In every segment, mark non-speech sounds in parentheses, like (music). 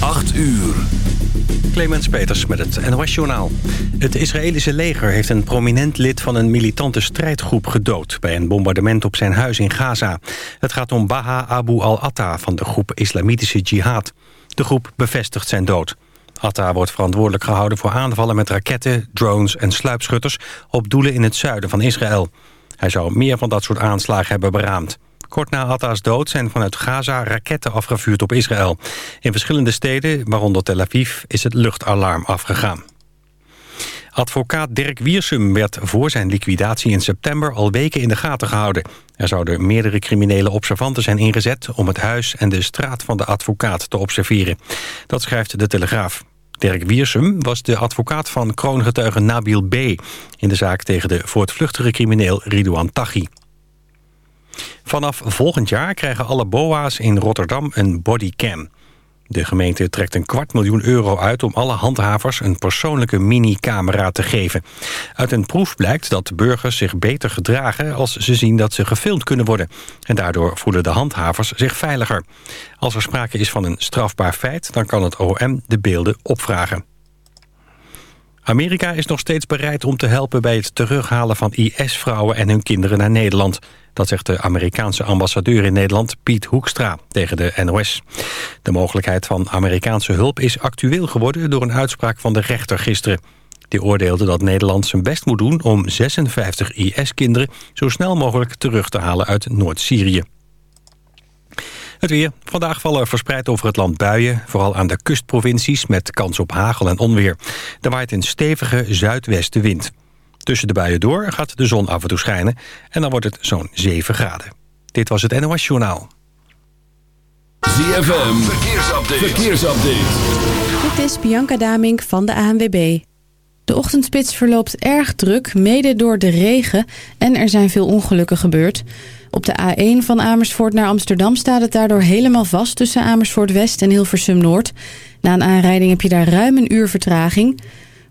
8 uur. Clemens Peters met het NOS Journaal. Het Israëlische leger heeft een prominent lid van een militante strijdgroep gedood... bij een bombardement op zijn huis in Gaza. Het gaat om Baha Abu al-Atta van de groep Islamitische Jihad. De groep bevestigt zijn dood. Atta wordt verantwoordelijk gehouden voor aanvallen met raketten, drones en sluipschutters... op doelen in het zuiden van Israël. Hij zou meer van dat soort aanslagen hebben beraamd. Kort na Atta's dood zijn vanuit Gaza raketten afgevuurd op Israël. In verschillende steden, waaronder Tel Aviv, is het luchtalarm afgegaan. Advocaat Dirk Wiersum werd voor zijn liquidatie in september al weken in de gaten gehouden. Er zouden meerdere criminele observanten zijn ingezet om het huis en de straat van de advocaat te observeren. Dat schrijft de Telegraaf. Dirk Wiersum was de advocaat van kroongetuige Nabil B. in de zaak tegen de voortvluchtige crimineel Ridouan Taghi. Vanaf volgend jaar krijgen alle BOA's in Rotterdam een bodycam. De gemeente trekt een kwart miljoen euro uit om alle handhavers een persoonlijke mini-camera te geven. Uit een proef blijkt dat burgers zich beter gedragen als ze zien dat ze gefilmd kunnen worden. En daardoor voelen de handhavers zich veiliger. Als er sprake is van een strafbaar feit, dan kan het OM de beelden opvragen. Amerika is nog steeds bereid om te helpen bij het terughalen van IS-vrouwen en hun kinderen naar Nederland. Dat zegt de Amerikaanse ambassadeur in Nederland, Piet Hoekstra, tegen de NOS. De mogelijkheid van Amerikaanse hulp is actueel geworden door een uitspraak van de rechter gisteren. Die oordeelde dat Nederland zijn best moet doen om 56 IS-kinderen zo snel mogelijk terug te halen uit Noord-Syrië. Het weer. Vandaag vallen verspreid over het land buien. Vooral aan de kustprovincies met kans op hagel en onweer. Er waait een stevige zuidwestenwind. Tussen de buien door gaat de zon af en toe schijnen. En dan wordt het zo'n 7 graden. Dit was het NOS Journaal. ZFM. Verkeersupdate. Verkeersupdate. Dit is Bianca Damink van de ANWB. De ochtendspits verloopt erg druk, mede door de regen. En er zijn veel ongelukken gebeurd. Op de A1 van Amersfoort naar Amsterdam staat het daardoor helemaal vast... tussen Amersfoort West en Hilversum Noord. Na een aanrijding heb je daar ruim een uur vertraging.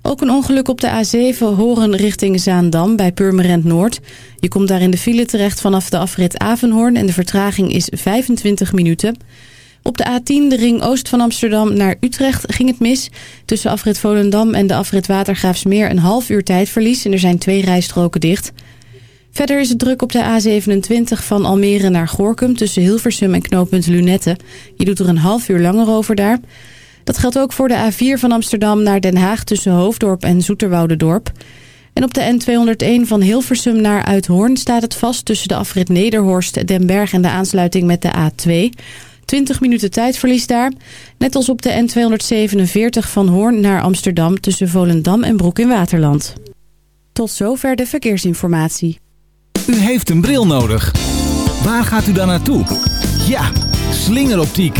Ook een ongeluk op de A7 Horen richting Zaandam bij Purmerend Noord. Je komt daar in de file terecht vanaf de afrit Avenhoorn... en de vertraging is 25 minuten... Op de A10, de ring oost van Amsterdam naar Utrecht, ging het mis. Tussen afrit Volendam en de afrit Watergraafsmeer een half uur tijdverlies... en er zijn twee rijstroken dicht... Verder is het druk op de A27 van Almere naar Gorkum... tussen Hilversum en knooppunt Lunette. Je doet er een half uur langer over daar. Dat geldt ook voor de A4 van Amsterdam naar Den Haag... tussen Hoofddorp en Zoeterwoudendorp. En op de N201 van Hilversum naar Uithoorn staat het vast... tussen de afrit Nederhorst, Den Berg en de aansluiting met de A2... 20 minuten tijdverlies daar. Net als op de N247 van Hoorn naar Amsterdam... tussen Volendam en Broek in Waterland. Tot zover de verkeersinformatie. U heeft een bril nodig. Waar gaat u dan naartoe? Ja, slingeroptiek.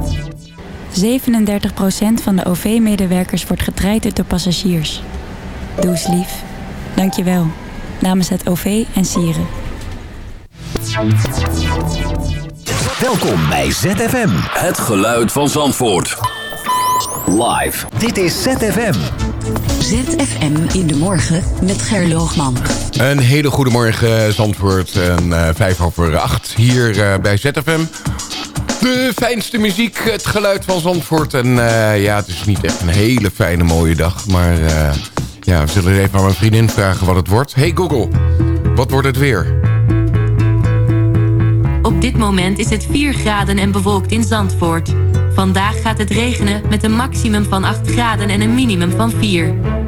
37% van de OV-medewerkers wordt getraind door passagiers. Doe eens lief. Dank je wel. Namens het OV en Sieren. Welkom bij ZFM. Het geluid van Zandvoort. Live. Dit is ZFM. ZFM in de morgen met Gerloogman. Een hele goede morgen Zandvoort. En uh, vijf over acht hier uh, bij ZFM. De fijnste muziek, het geluid van Zandvoort. En uh, ja, het is niet echt een hele fijne mooie dag. Maar ja, we zullen even aan mijn vriendin vragen wat het wordt. Hey Google, wat wordt het weer? Op dit moment is het 4 graden en bewolkt in Zandvoort. Vandaag gaat het regenen met een maximum van 8 graden en een minimum van 4.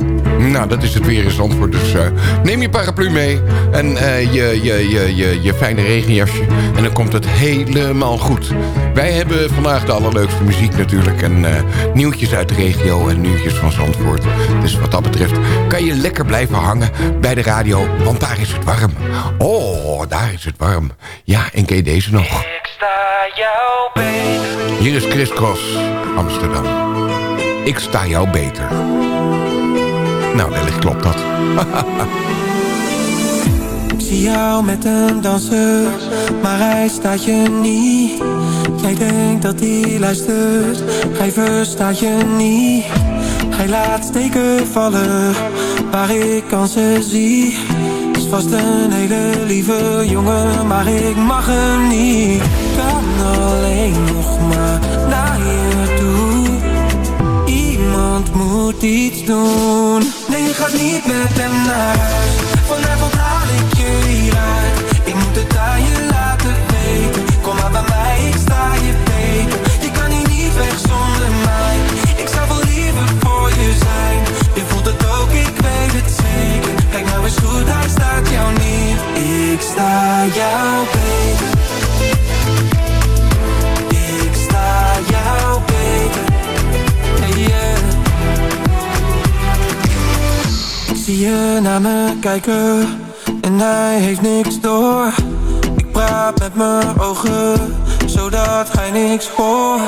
Nou, dat is het weer in Zandvoort. Dus uh, neem je paraplu mee en uh, je, je, je, je, je fijne regenjasje. En dan komt het helemaal goed. Wij hebben vandaag de allerleukste muziek natuurlijk. En uh, nieuwtjes uit de regio en nieuwtjes van Zandvoort. Dus wat dat betreft kan je lekker blijven hangen bij de radio. Want daar is het warm. Oh, daar is het warm. Ja, en ken je deze nog? Ik sta jou beter. Hier is Chris Cross, Amsterdam. Ik sta jou beter. Nou, wellicht klopt dat. (laughs) Ik zie jou met een danser, maar hij staat je niet. Jij denkt dat hij luistert, hij verstaat je niet. Hij laat steken vallen, waar ik kansen zie. Is vast een hele lieve jongen, maar ik mag hem niet. Kan alleen nog maar Moet iets doen. Nee, je gaat niet met hem naar huis. Vanavond haal ik je hieruit. Ik moet het aan je laten weten. Kom maar bij mij, ik sta je beter. Je kan hier niet weg zonder mij. Ik zou wel liever voor je zijn. Je voelt het ook, ik weet het zeker. Kijk nou eens goed, hij staat jou niet. Ik sta jou beter. Zie je naar me kijken en hij heeft niks door. Ik praat met mijn ogen, zodat hij niks hoort.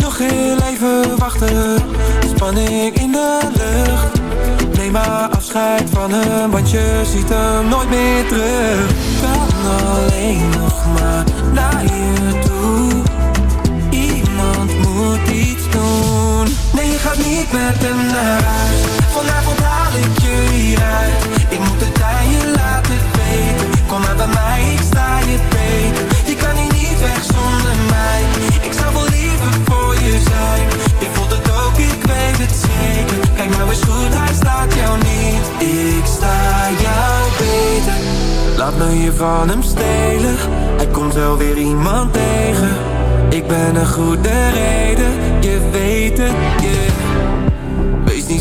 Nog heel even wachten, spanning in de lucht. Neem maar afscheid van hem, want je ziet hem nooit meer terug. Kan alleen nog maar naar je je niet met hem naar huis. Vanavond haal ik je hieruit. Ik moet het aan je laten weten. Kom maar bij mij, ik sta je beter. Je kan hier niet weg zonder mij. Ik zou wel liever voor je zijn. Je voelt het ook, ik weet het zeker. Kijk nou eens goed, hij staat jou niet. Ik sta jou beter. Laat me je van hem stelen. Hij komt wel weer iemand tegen. Ik ben een goede reden, je weet het, yeah.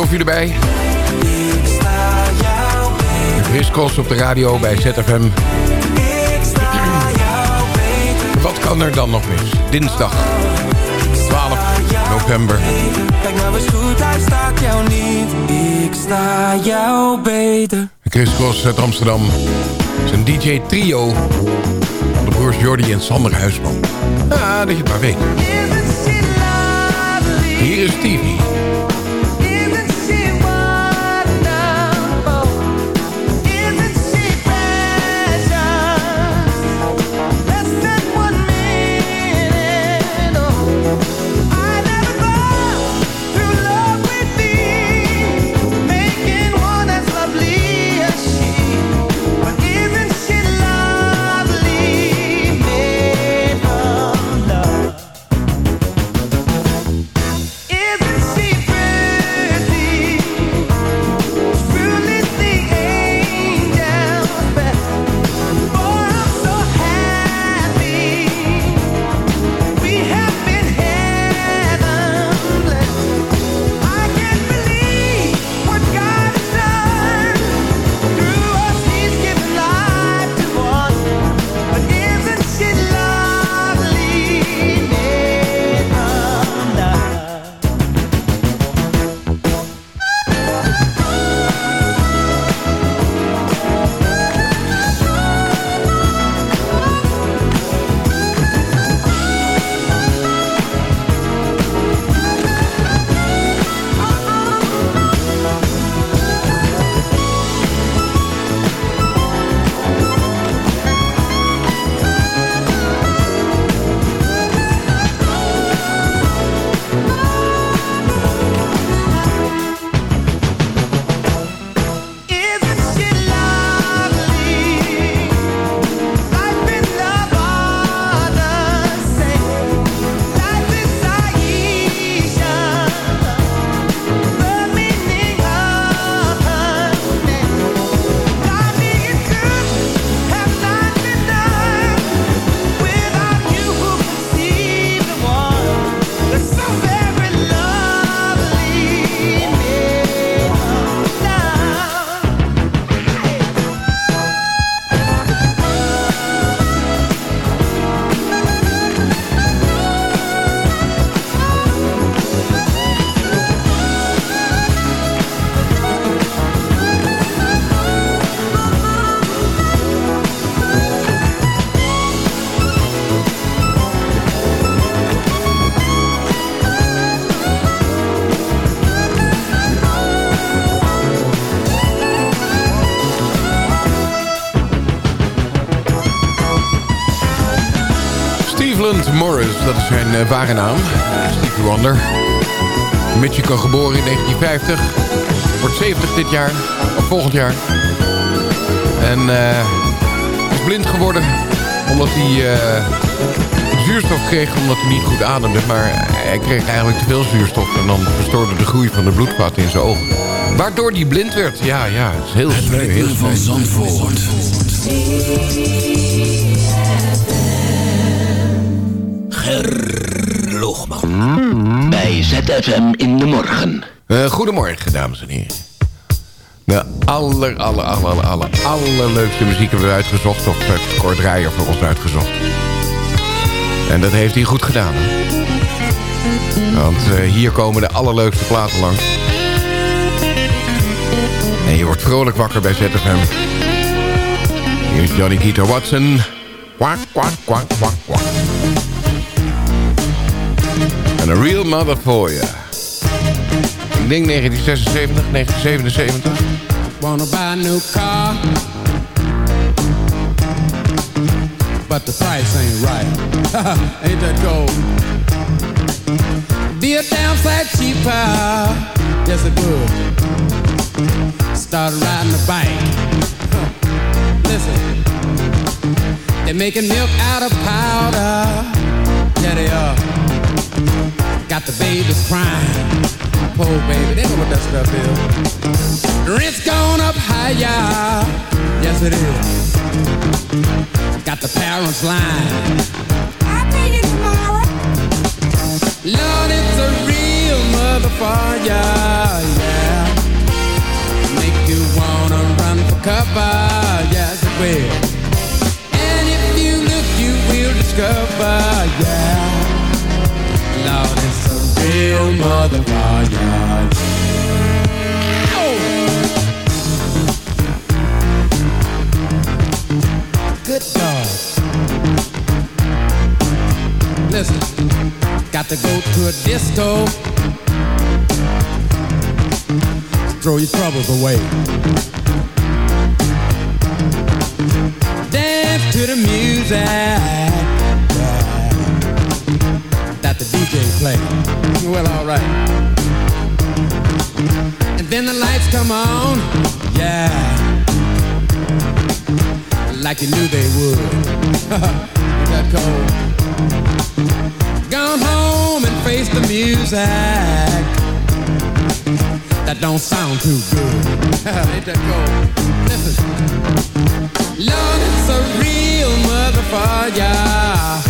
koffie erbij. Chris Cross op de radio bij ZFM. Wat kan er dan nog mis? Dinsdag 12 november. Kijk nou eens goed, hij staat jou niet. Ik sta jou beter. Chris Cross uit Amsterdam. Zijn DJ trio. Van de broers Jordi en Sander Huisman. Ja, dat je het maar weet. Hier is Stevie. Zijn uh, ware naam. Stevie Wonder. Michigan geboren in 1950. Wordt 70 dit jaar, of volgend jaar. En uh, is blind geworden omdat hij uh, zuurstof kreeg omdat hij niet goed ademde. Maar hij kreeg eigenlijk te veel zuurstof en dan verstoorde de groei van de bloedvaten in zijn ogen. Waardoor hij blind werd. Ja, ja, het is heel sneu. Heel sneu. van Zandvoort. Gerloogman. Bij ZFM in de morgen. Uh, goedemorgen, dames en heren. De aller, aller, aller, aller, allerleukste muziek hebben we uitgezocht. Of heeft Kort Rijer voor ons uitgezocht. En dat heeft hij goed gedaan. Hè? Want uh, hier komen de allerleukste platen langs. En je wordt vrolijk wakker bij ZFM. Hier is Johnny Keita Watson. Kwak, kwak, kwak, kwak, Real mother for you. Ik denk 1976, 1977. Wanna buy a new car? But the price ain't right. (laughs) Ain't that gold Be a damn sight cheaper. Yes it would. Start riding a bike. Listen. They're making milk out of powder Got the babies crying Poor baby, they know what that stuff is. Rent's gone up higher, yes it is. Got the parents lying. I'll pay you tomorrow. Lord, it's a real motherfucker, yeah. Make you wanna run for cover, yes it will. And if you look, you will discover, yeah. Lord, it's a real motherfucker. Good dog. Listen, got to go to a disco. Throw your troubles away. Dance to the music DJ play. Well, alright. And then the lights come on, yeah. Like you knew they would. (laughs) that cold. Gone home and face the music. That don't sound too good. Ain't that cold? Listen. Lord, it's a real motherfucker.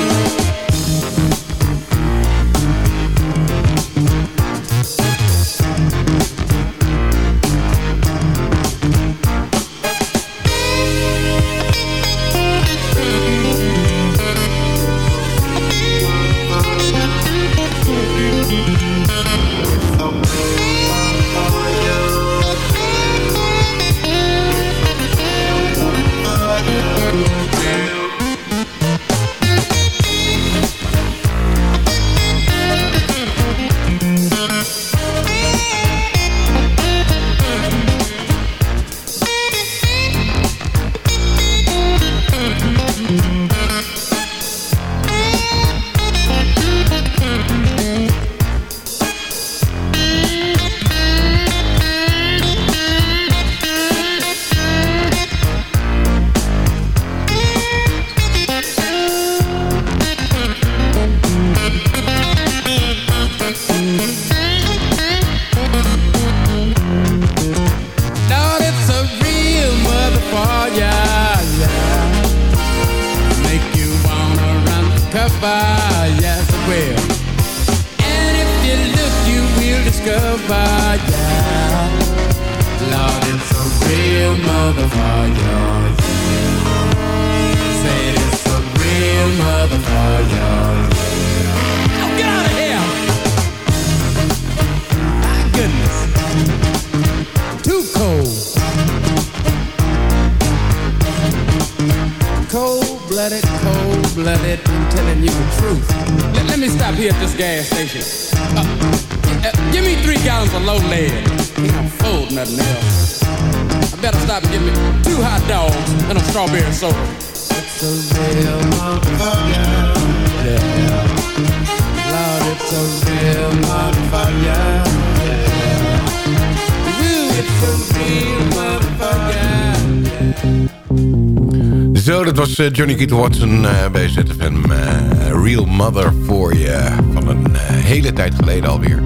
Was eh, Johnny Keith Watson uh, bij ZFM. Uh, Real Mother for You. Van een hele tijd geleden alweer.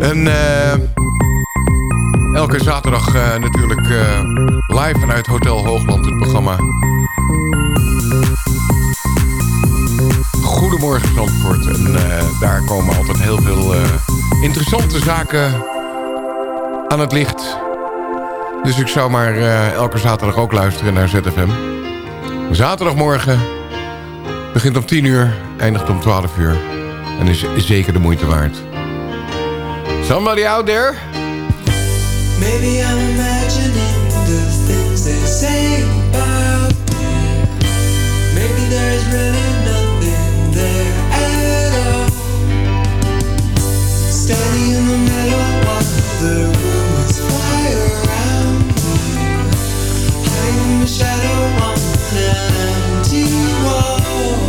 En elke zaterdag natuurlijk live vanuit Hotel Hoogland het programma. Goedemorgen Zandvoort. En daar komen altijd heel veel interessante zaken aan het licht... Dus ik zou maar elke zaterdag ook luisteren naar ZFM. Zaterdagmorgen begint om 10 uur, eindigt om 12 uur. En is zeker de moeite waard. Somebody out there? Maybe I'm imagining the things they say about me. Maybe there's really nothing there at all. Standing in the middle of the room is fire. the shadow on empty wall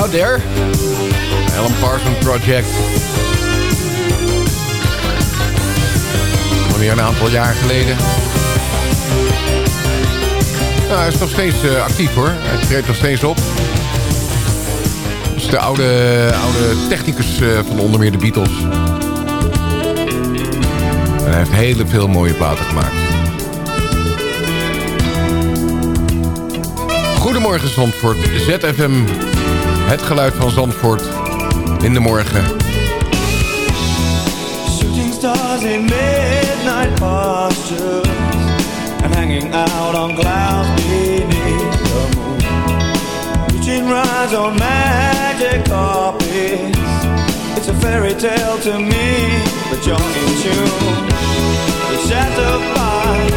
Out There. Alan Parsons Project. Alweer een aantal jaar geleden. Nou, hij is nog steeds uh, actief hoor. Hij treedt nog steeds op. Dat is de oude, oude technicus uh, van onder meer de Beatles. En hij heeft hele veel mooie platen gemaakt. Goedemorgen Zandvoort, ZFM, het geluid van Zandvoort in de morgen. Shooting stars in midnight postures And hanging out on clouds beneath the moon. Reaching rides on magic carpets. It's a fairy tale to me, but you're in tune. The shattered by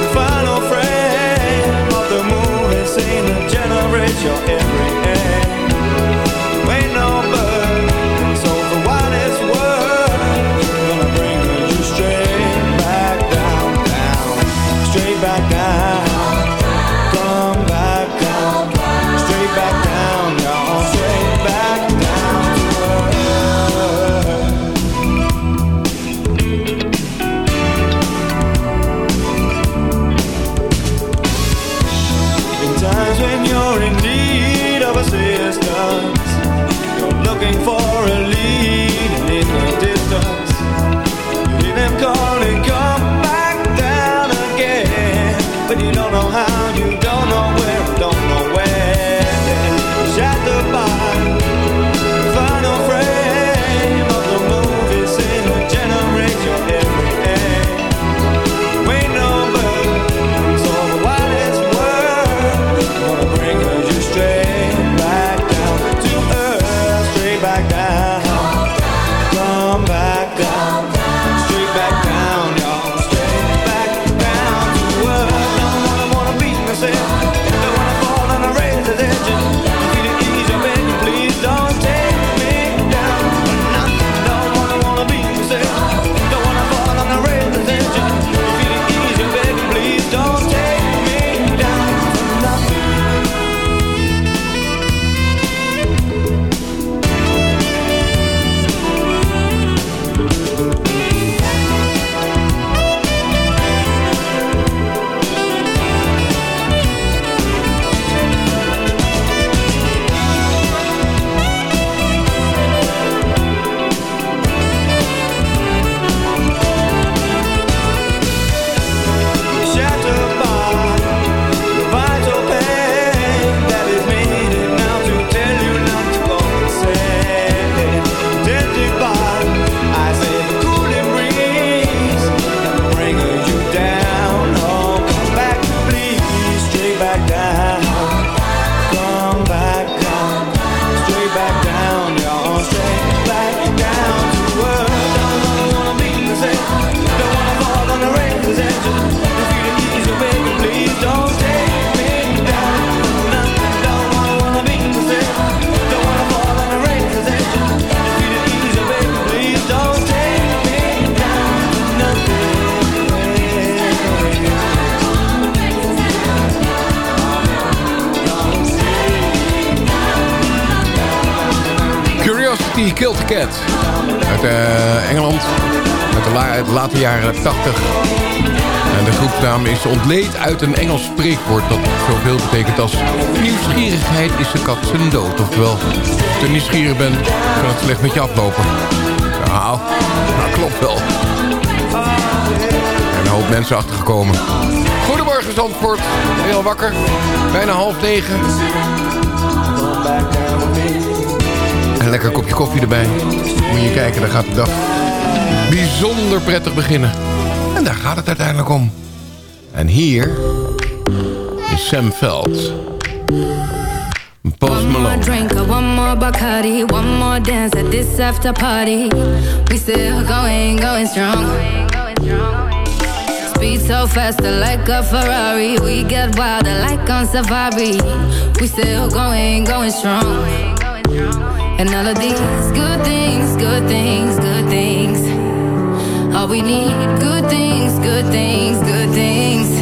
the final frame of the moon seen to generate your every aim uit een Engels spreekwoord... dat zoveel betekent als... nieuwsgierigheid is de kat zijn dood. Oftewel, als je nieuwsgierig bent... kan het slecht met je aflopen. Nou, dat klopt wel. En een hoop mensen achtergekomen. Goedemorgen Zandvoort. Heel wakker. Bijna half negen. En een lekker kopje koffie erbij. Moet je kijken, dan gaat de dag bijzonder prettig beginnen. En daar gaat het uiteindelijk om. En hier is Sam Veld. Post One more Malone. drink, one more Bacardi, one more dance at this after party. We still going, going strong. Speed so fast, like a Ferrari. We get wilder, like on safari. We still going, going strong. And all of these good things, good things, good things. All we need, good things, good things, good things.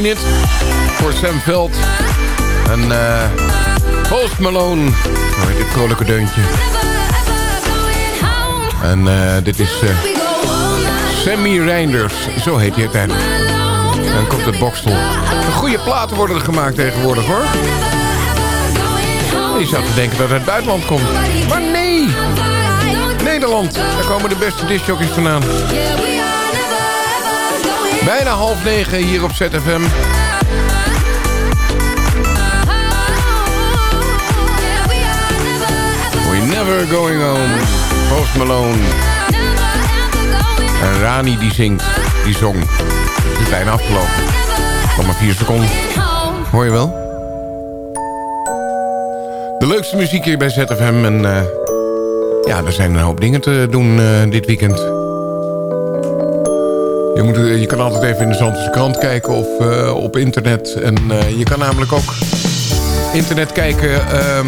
home. Een dikke top 10 hit voor Sam Veld. En eh Post Malone. Dit vrolijke deuntje. En eh, dit is eh, Sammy Reinders. Zo heet hij uiteindelijk. En komt het Bokstel. De goede platen worden er gemaakt tegenwoordig hoor. Je zou te denken dat het uit het buitenland komt. Maar nee! Nederland. Daar komen de beste discjockeys vandaan. Bijna half negen hier op ZFM. We're never going home. Post Malone. En Rani die zingt, die zong. Het is bijna afgelopen. Nog maar vier seconden. Hoor je wel? De leukste muziek hier bij ZFM. En eh, ja, er zijn een hoop dingen te doen eh, dit weekend. Je, moet, je kan altijd even in de Zandse krant kijken of eh, op internet. En eh, je kan namelijk ook internet kijken... ehm,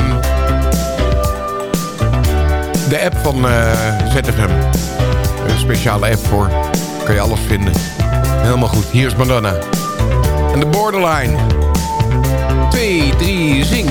de app van eh, ZFM. Een speciale app voor. Kan je alles vinden. Helemaal goed. Hier is Madonna. En de Borderline. 2, 3, zing.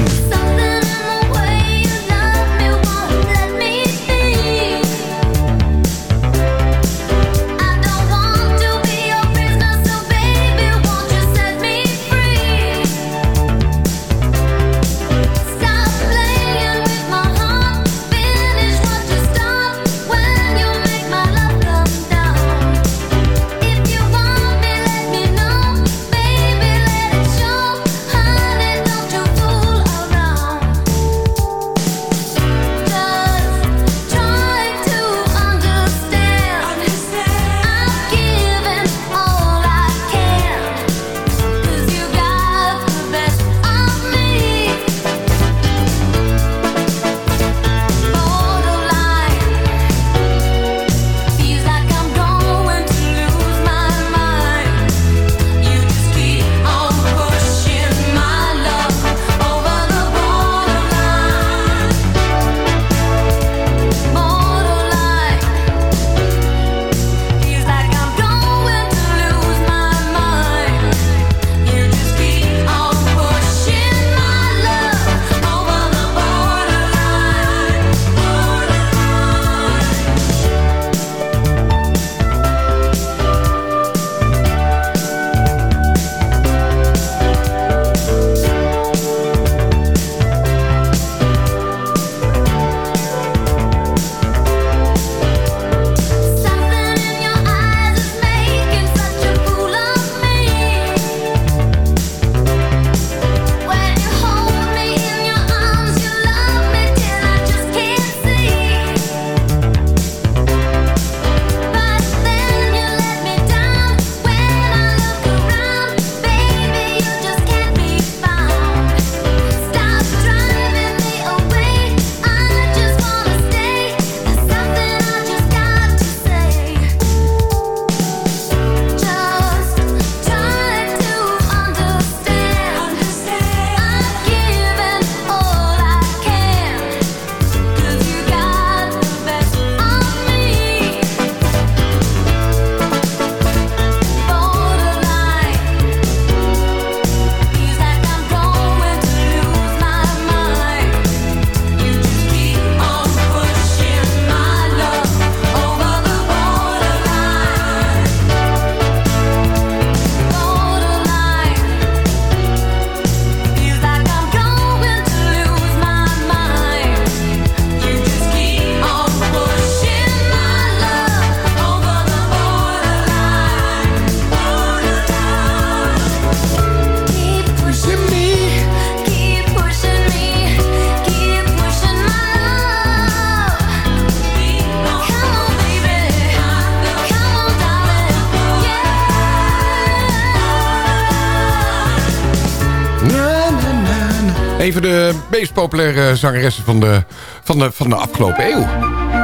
Meest populaire zangeressen van de, van de, van de afgelopen eeuw.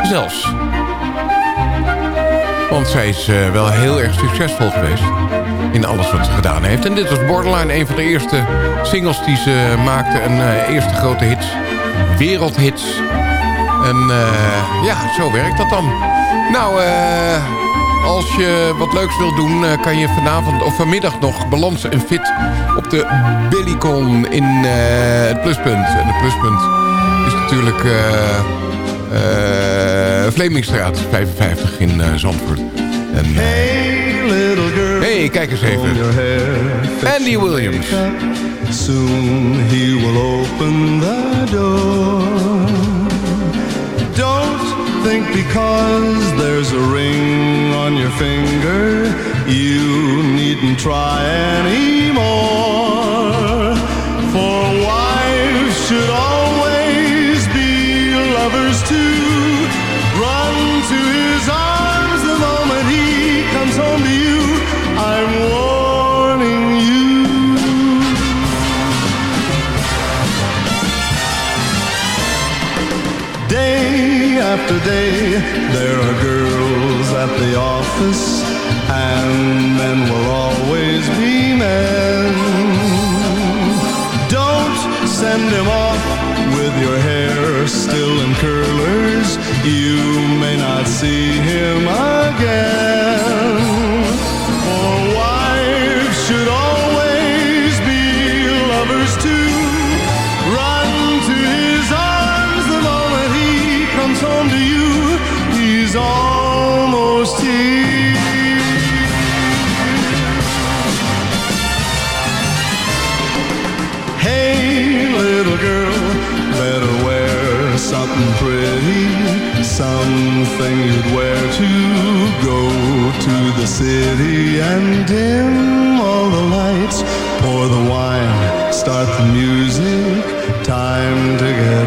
Zelfs. Want zij is uh, wel heel erg succesvol geweest. In alles wat ze gedaan heeft. En dit was Borderline, een van de eerste singles die ze maakte. En uh, eerste grote hits. Wereldhits. En uh, ja, zo werkt dat dan. Nou, als je wat leuks wilt doen... kan je vanavond of vanmiddag nog balansen en fit... op de Billycon in het Pluspunt. En het Pluspunt is natuurlijk... Uh, Vlemingstraat 55 in Zandvoort. Hey, kijk eens even. Andy Williams. Soon he will open the door. Think because there's a ring on your finger, you needn't try anymore. For wives should city and dim all the lights, pour the wine, start the music, time to get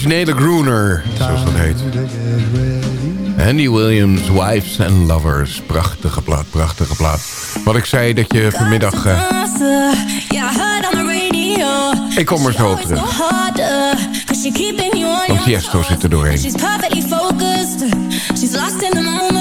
originele crooner, zoals dat heet. Andy Williams, Wives and Lovers. Prachtige plaat, prachtige plaat. Wat ik zei dat je vanmiddag... Uh, ik kom er zo terug. Want zit er doorheen. She's perfectly focused. She's lost in the moment.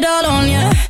It, let's put it all on ya.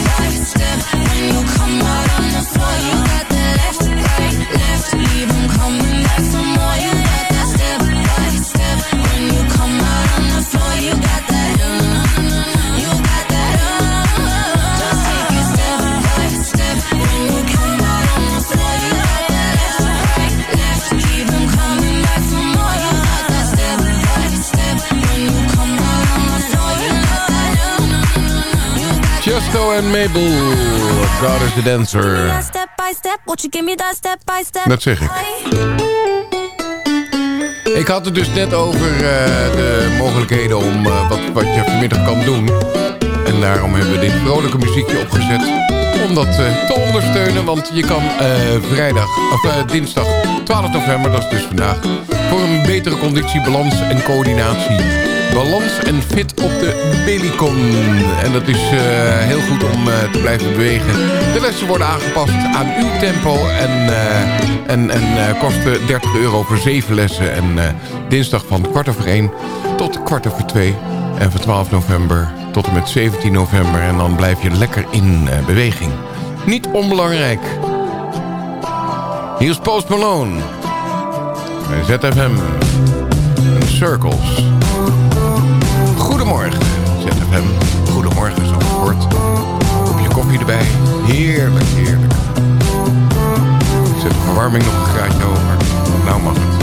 Tiesto en Mabel. God is the dancer. Step by step, won't you give me that step by step? Dat zeg ik. Ik had het dus net over eh, de mogelijkheden om eh, wat, wat je vanmiddag kan doen. En daarom hebben we dit vrolijke muziekje opgezet. Om dat eh, te ondersteunen. Want je kan vrijdag, of dinsdag 12 november, dat is dus vandaag... voor een betere conditie, balans en coördinatie balans en fit op de Bellicon. En dat is uh, heel goed om uh, te blijven bewegen. De lessen worden aangepast aan uw tempo en, uh, en, en kosten 30 euro voor 7 lessen. En dinsdag van kwart over 1 tot kwart over 2. En van 12 november tot en met 17 november. En dan blijf je lekker in beweging. Niet onbelangrijk. Hier is Post Malone. ZFM. Circles. Goedemorgen, ZFM. Goedemorgen, Zandvoort. Kopje koffie erbij. Heerlijk, heerlijk. Ik zet de verwarming nog een graadje over. Nou mag het.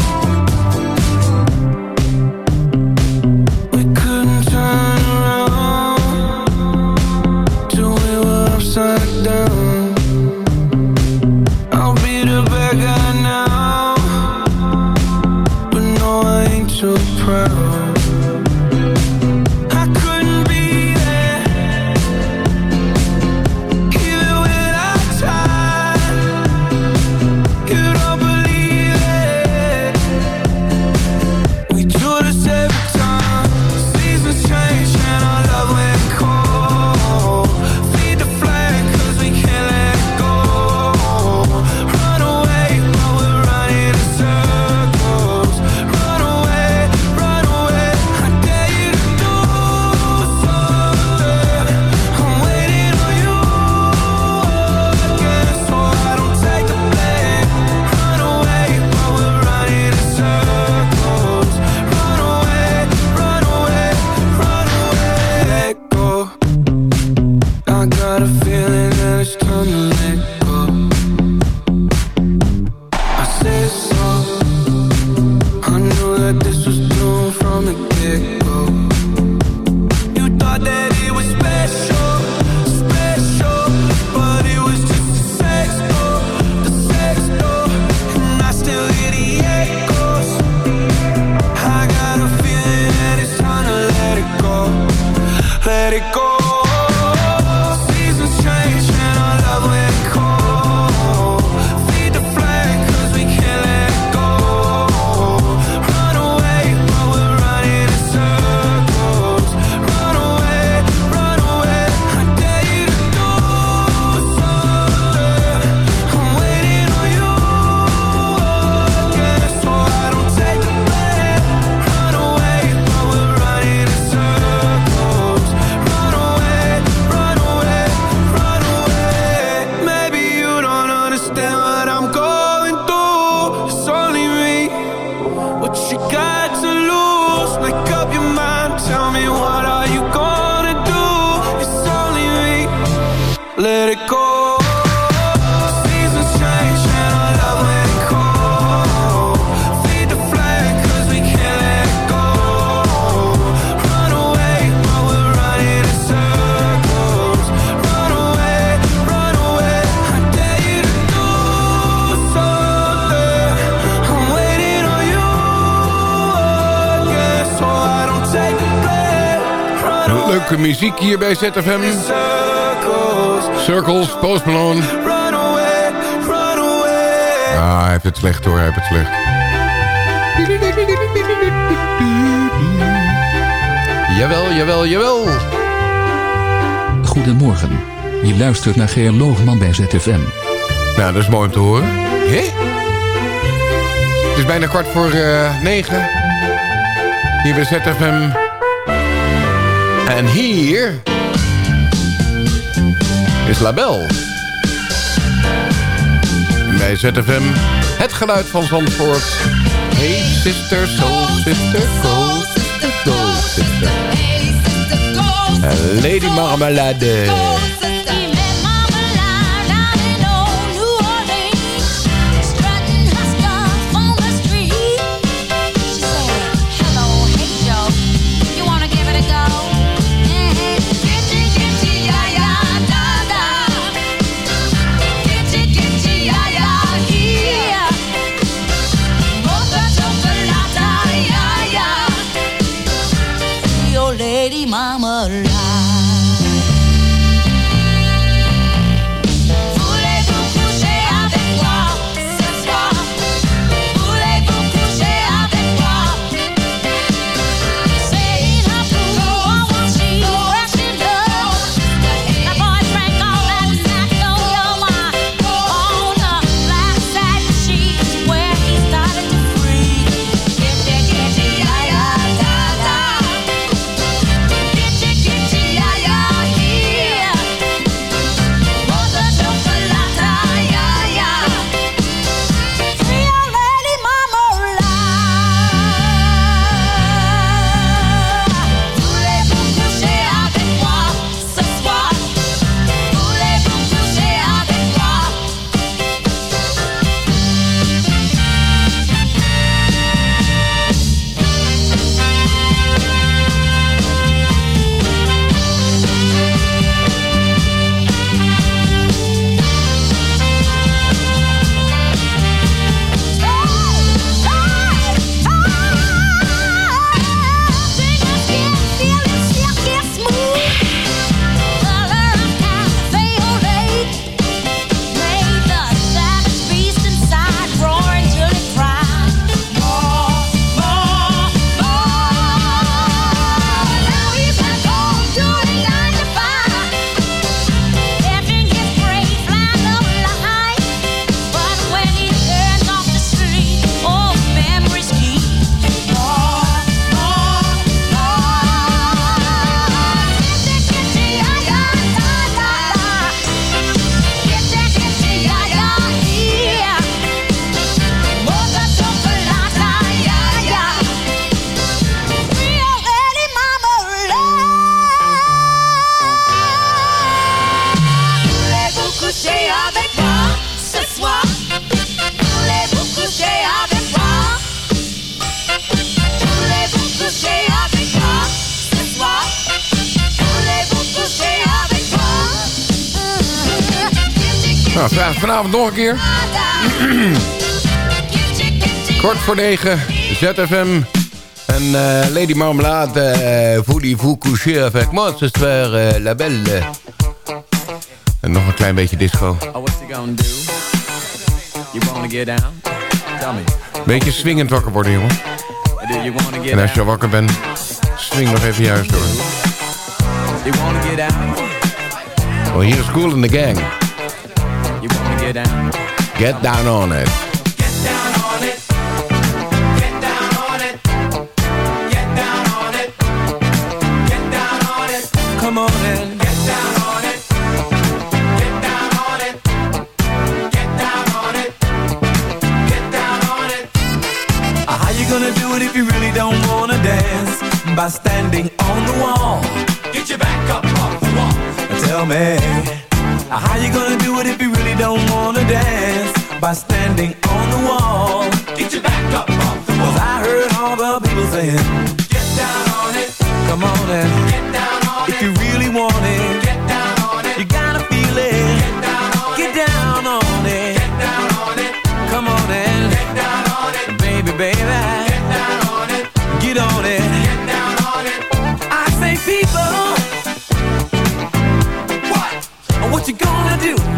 Muziek hier bij ZFM. Circles, Post Malone. Ah, hij heeft het slecht hoor, hij heeft het slecht. Jawel, jawel, jawel. Goedemorgen. Je luistert naar Geer Loogman bij ZFM. Nou, dat is mooi om te horen. Hé? Het is bijna kwart voor uh, negen. Hier bij ZFM en hier is Label. Bij ZFM het geluid van Zandvoort. Hey sister, soul sister, go sister, go sister. Lady Marmalade. Vanavond nog een keer. (clears throat) Kort voor negen, ZFM. En eh, Lady Marmelade, voulez-vous coucher avec moi ce soir, eh, la belle. En nog een klein beetje disco. Oh, what's he gonna do? You wanna get down? Tell me. Beetje swingend wakker worden, jongen. En als je al wakker bent, swing nog even juist door. You wanna get down? Well, hier is Cool in the Gang. You wanna get down? On it. Get down on it. Get down on it. Get down on it. Come on and get down on it. Get down on it. Get down on it. Get down on it. How you gonna do it if you really don't wanna dance? By standing on the wall. Get your back up off the wall. Tell me. How you gonna do it if you really don't wanna dance? By standing on the wall. Get your back up off the wall. 'Cause I heard all the people saying, Get down on it. Come on and get down on it. If you really want it, get down on it. You gotta feel it. Get down on get it. Down on it. Get down on it. Come on and get down on it. Baby, baby. Get down on it. Get on it. Get down on it. I say people. What? What you gonna do?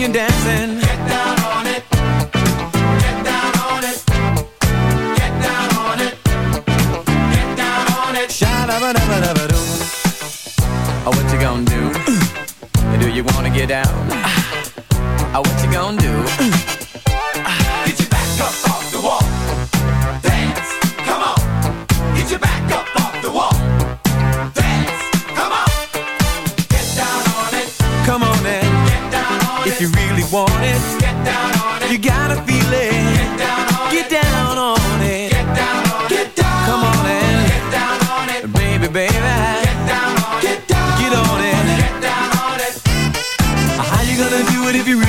you're dancing. Get down on it. Get down on it. Get down on it. Get down on it. Sha-da-ba-da-ba-da-ba-doo. Oh, what you gonna do? (clears throat) do you wanna get down?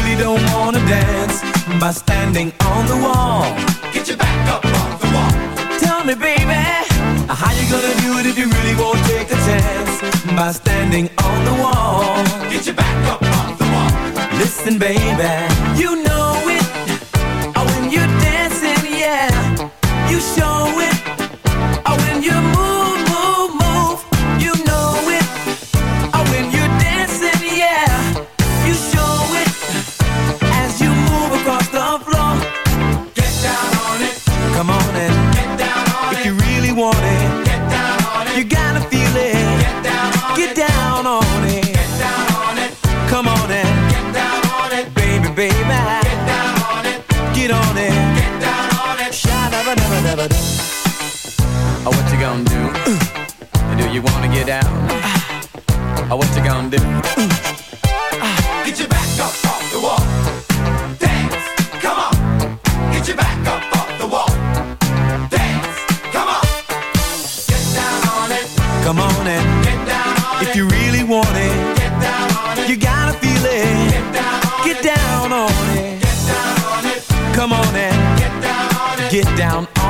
Really don't wanna dance? By standing on the wall. Get your back up on the wall. Tell me, baby. How you gonna do it if you really won't take a chance? By standing on the wall. Get your back up on the wall. Listen, baby. You know it. Oh, when you're dancing, gonna do? do you wanna get down? What you gonna do? Get your back up off the wall. Dance, come on. Get your back up off the wall. Dance, come on. Get down on it. Come on and get down on it. If you really want it, get down on it. You gotta feel it. Get down on get it. Down on it. Get down on it. Come on and get down on it. Get down on it.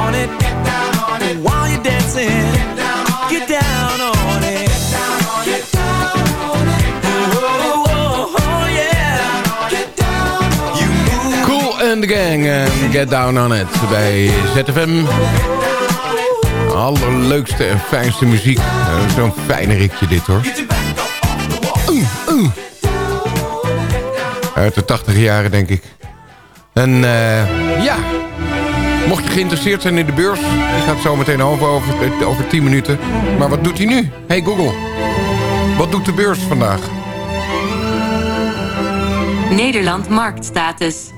Get down on get it. Down on it. Bij ZFM. Allerleukste en fijnste muziek. Eh, Zo'n fijne ritje dit hoor. Uit de 80 jaren denk ik. En eh, ja, mocht je geïnteresseerd zijn in de beurs... die gaat zo meteen over, over, over 10 minuten. Maar wat doet hij nu? Hey Google, wat doet de beurs vandaag? Nederland marktstatus.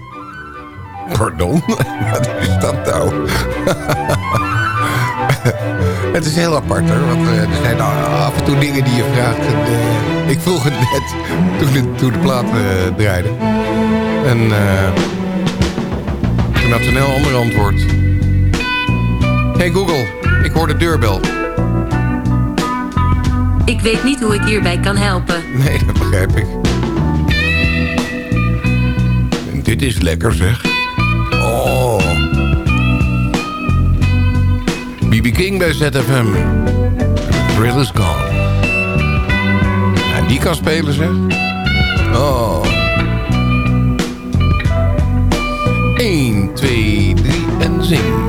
Pardon? (laughs) Wat is dat nou? (laughs) het is heel apart hoor. Want eh, er zijn af en toe dingen die je vraagt. En, eh, ik vroeg het net toen de, toen de plaat eh, draaide. En eh, heel ander antwoord. Hey Google, ik hoor de deurbel. Ik weet niet hoe ik hierbij kan helpen. (laughs) Nee, dat begrijp ik. En dit is lekker zeg. Oh. BB King bij ZFM. The thrill is gone. Ja, die kan spelen zeg. Oh. 3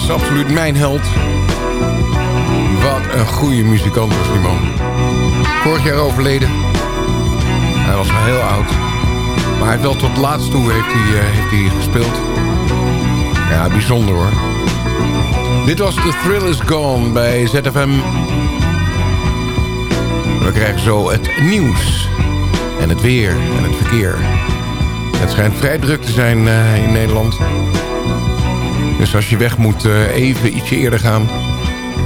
was absoluut mijn held. Wat een goede muzikant was die man. Vorig jaar overleden. Hij was heel oud. Maar hij heeft wel tot laatst toe heeft hij, eh, heeft hij gespeeld. Ja, bijzonder hoor. Dit was The Thrill Is Gone bij ZFM. We krijgen zo het nieuws. En het weer en het verkeer. Het schijnt vrij druk te zijn eh, in Nederland. Dus als je weg moet, eh, even ietsje eerder gaan.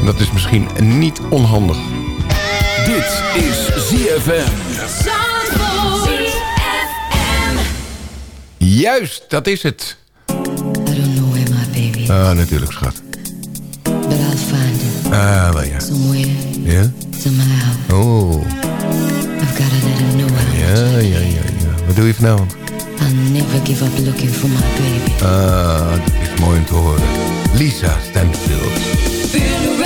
Dat is misschien niet onhandig. Dit is ZFM. Juist, dat is het. Ah, natuurlijk, schat. But I'll find him Ah, wel ja. somewhere, Ja? somehow. Oh. I've gotta let him know I Ja, ja, ja, ja. Wat doe je vanavond? I'll never give up looking for my baby. Ah, is mooi om te horen. Lisa Stanfield.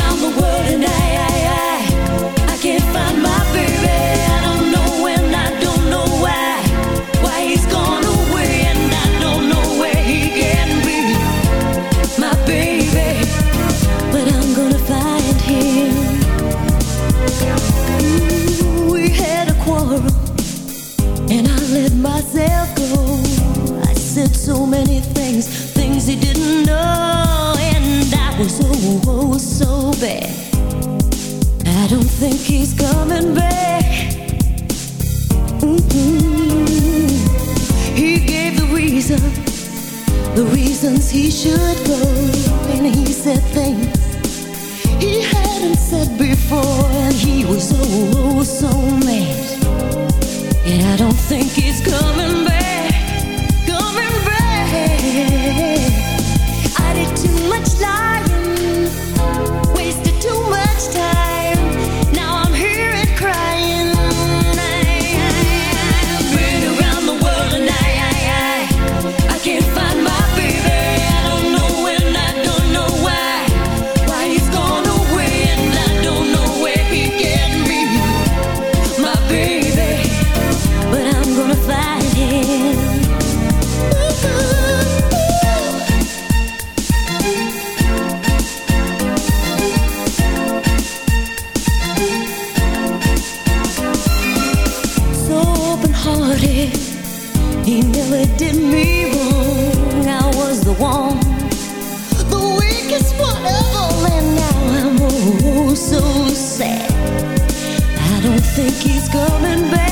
Should go, and he said things he hadn't said before, and he was oh, oh so mad. And I don't think he's coming open-hearted, he never did me wrong. I was the one, the weakest one all, and now I'm oh, oh so sad. I don't think he's coming back,